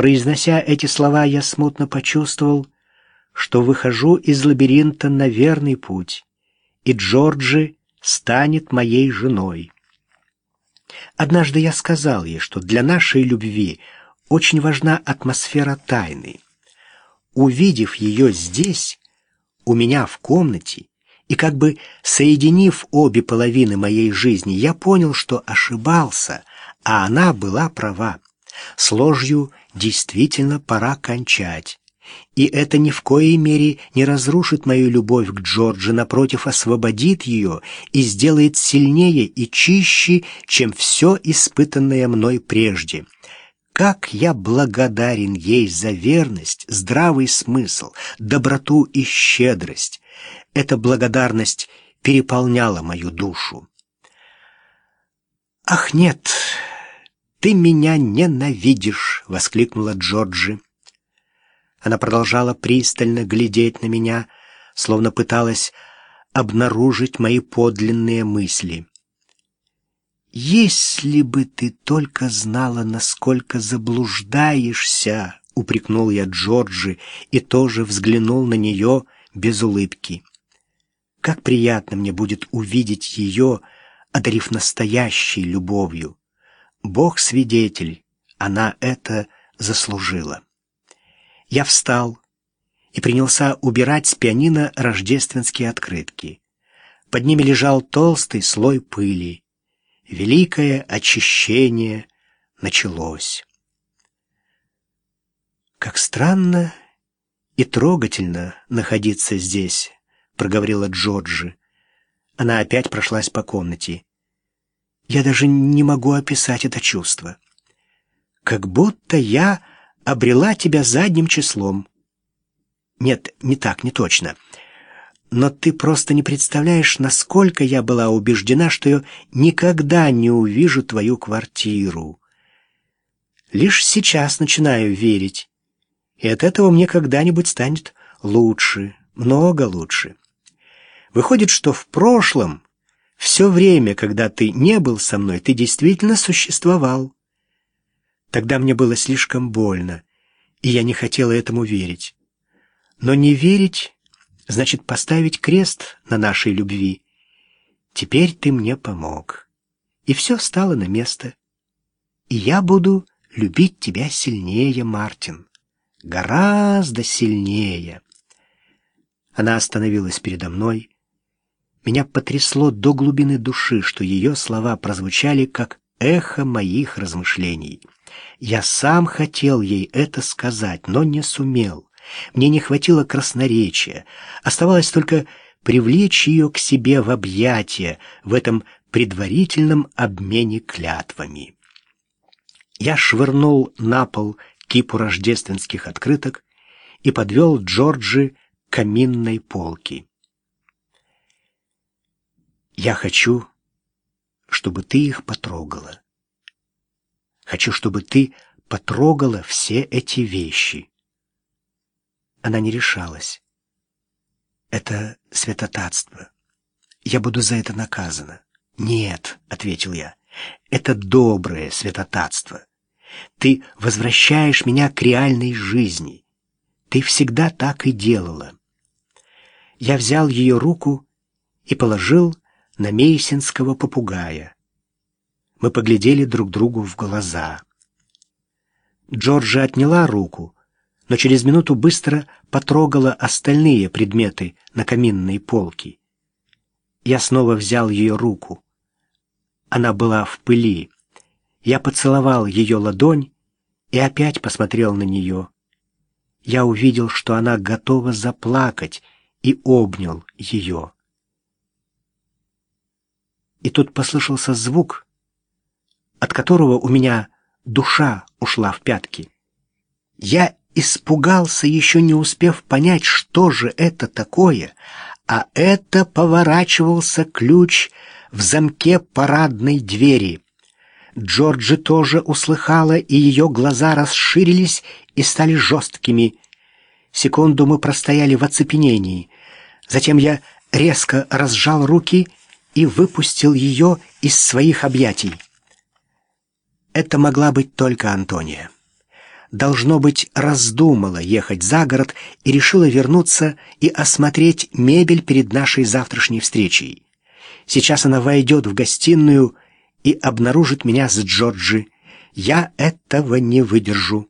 Произнося эти слова, я смутно почувствовал, что выхожу из лабиринта на верный путь, и Джорджи станет моей женой. Однажды я сказал ей, что для нашей любви очень важна атмосфера тайны. Увидев ее здесь, у меня в комнате, и как бы соединив обе половины моей жизни, я понял, что ошибался, а она была права. С ложью действительно пора кончать. И это ни в коей мере не разрушит мою любовь к Джорджи, напротив, освободит ее и сделает сильнее и чище, чем все испытанное мной прежде. Как я благодарен ей за верность, здравый смысл, доброту и щедрость. Эта благодарность переполняла мою душу. «Ах, нет, ты меня ненавидишь!» — воскликнула Джорджи. Она продолжала пристально глядеть на меня, словно пыталась обнаружить мои подлинные мысли. «Если бы ты только знала, насколько заблуждаешься!» — упрекнул я Джорджи и тоже взглянул на нее без улыбки. «Как приятно мне будет увидеть ее, одарив настоящей любовью! Бог свидетель, она это заслужила!» Я встал и принялся убирать с пианино рождественские открытки. Под ними лежал толстый слой пыли. Великое очищение началось. «Как странно и трогательно находиться здесь», — проговорила Джорджи. Она опять прошлась по комнате. «Я даже не могу описать это чувство. Как будто я обрела тебя задним числом. Нет, не так, не точно. Но ты просто не представляешь, насколько я была убеждена, что я никогда не увижу твою квартиру. Лишь сейчас начинаю верить. И от этого мне когда-нибудь станет лучше, много лучше. Выходит, что в прошлом, все время, когда ты не был со мной, ты действительно существовал. Тогда мне было слишком больно, и я не хотела этому верить. Но не верить значит поставить крест на нашей любви. Теперь ты мне помог, и все стало на место. И я буду любить тебя сильнее, Мартин, гораздо сильнее. Она остановилась передо мной. Меня потрясло до глубины души, что ее слова прозвучали как эхо моих размышлений. Я сам хотел ей это сказать, но не сумел. Мне не хватило красноречия. Оставалось только привлечь ее к себе в объятия в этом предварительном обмене клятвами. Я швырнул на пол кипу рождественских открыток и подвел Джорджи к каминной полке. «Я хочу, чтобы ты их потрогала. Хочу, чтобы ты потрогала все эти вещи. Она не решалась. Это святотатство. Я буду за это наказана. Нет, ответил я. Это доброе святотатство. Ты возвращаешь меня к реальной жизни. Ты всегда так и делала. Я взял ее руку и положил на мейсинского попугая. Мы поглядели друг другу в глаза. Джорджа отняла руку, но через минуту быстро потрогала остальные предметы на каминной полке. Я снова взял ее руку. Она была в пыли. Я поцеловал ее ладонь и опять посмотрел на нее. Я увидел, что она готова заплакать, и обнял ее. И тут послышался звук, от которого у меня душа ушла в пятки. Я испугался, еще не успев понять, что же это такое, а это поворачивался ключ в замке парадной двери. Джорджи тоже услыхала, и ее глаза расширились и стали жесткими. Секунду мы простояли в оцепенении. Затем я резко разжал руки и выпустил ее из своих объятий. Это могла быть только Антония. должно быть, раздумала ехать за город и решила вернуться и осмотреть мебель перед нашей завтрашней встречей. Сейчас она войдет в гостиную и обнаружит меня с Джорджи. Я этого не выдержу.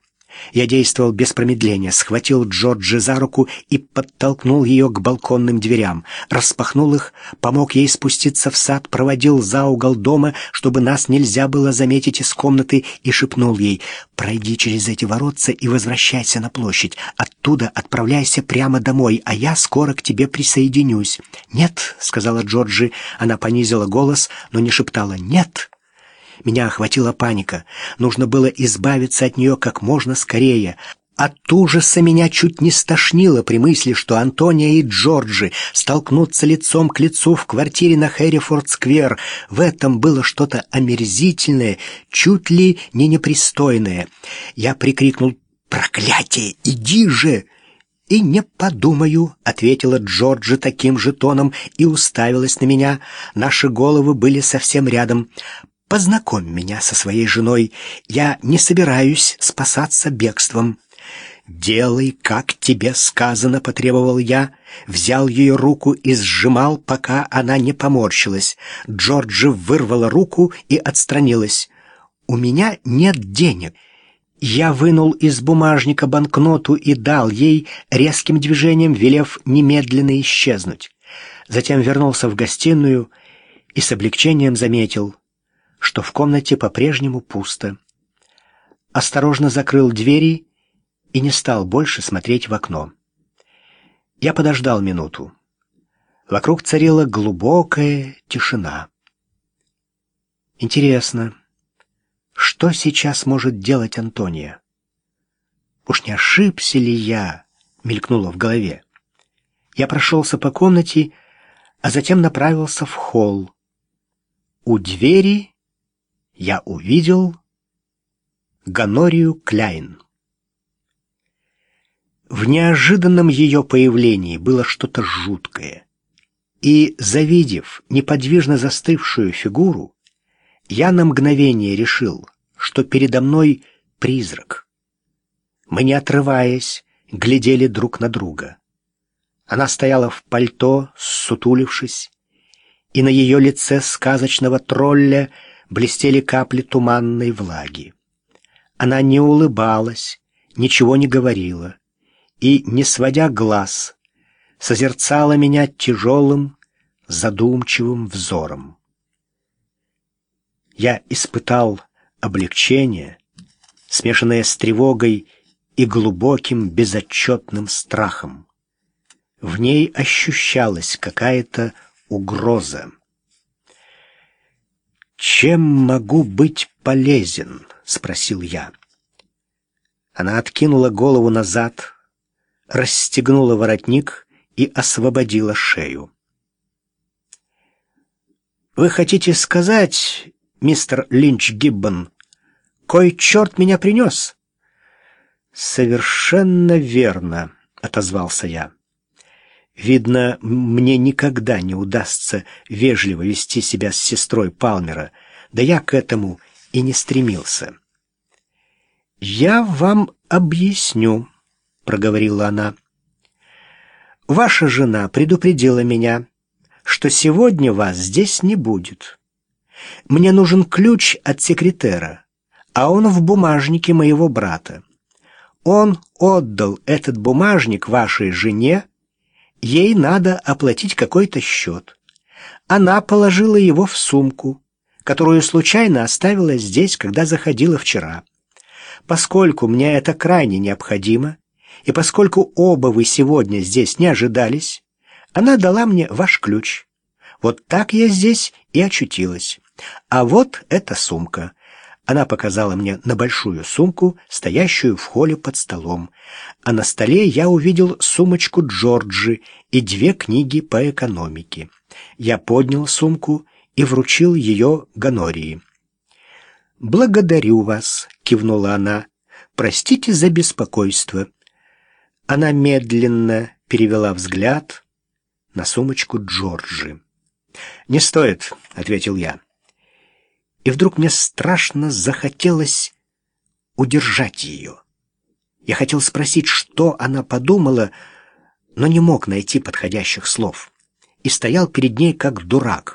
Я действовал без промедления, схватил Джорджи за руку и подтолкнул ее к балконным дверям, распахнул их, помог ей спуститься в сад, проводил за угол дома, чтобы нас нельзя было заметить из комнаты, и шепнул ей «Пройди через эти воротца и возвращайся на площадь. Оттуда отправляйся прямо домой, а я скоро к тебе присоединюсь». «Нет», — сказала Джорджи, она понизила голос, но не шептала «нет». Меня охватила паника. Нужно было избавиться от нее как можно скорее. От ужаса меня чуть не стошнило при мысли, что Антония и Джорджи столкнутся лицом к лицу в квартире на Хэррифорд-сквер. В этом было что-то омерзительное, чуть ли не непристойное. Я прикрикнул «Проклятие! Иди же!» «И не подумаю», — ответила Джорджи таким же тоном и уставилась на меня. Наши головы были совсем рядом. Познакомь меня со своей женой. Я не собираюсь спасаться бегством». «Делай, как тебе сказано», — потребовал я. Взял ее руку и сжимал, пока она не поморщилась. Джорджи вырвала руку и отстранилась. «У меня нет денег». Я вынул из бумажника банкноту и дал ей, резким движением велев немедленно исчезнуть. Затем вернулся в гостиную и с облегчением заметил — что в комнате по-прежнему пусто. Осторожно закрыл двери и не стал больше смотреть в окно. Я подождал минуту. Вокруг царила глубокая тишина. Интересно, что сейчас может делать Антония? Уж не ошибся ли я, мелькнуло в голове. Я прошелся по комнате, а затем направился в холл. У двери я увидел Ганорию Кляйн. В неожиданном ее появлении было что-то жуткое. И, завидев неподвижно застывшую фигуру, я на мгновение решил, что передо мной призрак. Мы, не отрываясь, глядели друг на друга. Она стояла в пальто, сутулившись, и на ее лице сказочного тролля — блестели капли туманной влаги. Она не улыбалась, ничего не говорила и, не сводя глаз, созерцала меня тяжелым, задумчивым взором. Я испытал облегчение, смешанное с тревогой и глубоким безотчетным страхом. В ней ощущалась какая-то угроза. «Чем могу быть полезен?» — спросил я. Она откинула голову назад, расстегнула воротник и освободила шею. «Вы хотите сказать, мистер Линч Гиббон, кой черт меня принес?» «Совершенно верно», — отозвался я. Видно, мне никогда не удастся вежливо вести себя с сестрой Палмера, да я к этому и не стремился. «Я вам объясню», — проговорила она. «Ваша жена предупредила меня, что сегодня вас здесь не будет. Мне нужен ключ от секретера, а он в бумажнике моего брата. Он отдал этот бумажник вашей жене, Ей надо оплатить какой-то счет. Она положила его в сумку, которую случайно оставила здесь, когда заходила вчера. Поскольку мне это крайне необходимо, и поскольку оба вы сегодня здесь не ожидались, она дала мне ваш ключ. Вот так я здесь и очутилась. А вот эта сумка. Она показала мне на большую сумку, стоящую в холле под столом. А на столе я увидел сумочку Джорджи и две книги по экономике. Я поднял сумку и вручил ее Ганории. «Благодарю вас», — кивнула она. «Простите за беспокойство». Она медленно перевела взгляд на сумочку Джорджи. «Не стоит», — ответил я и вдруг мне страшно захотелось удержать ее. Я хотел спросить, что она подумала, но не мог найти подходящих слов. И стоял перед ней как дурак.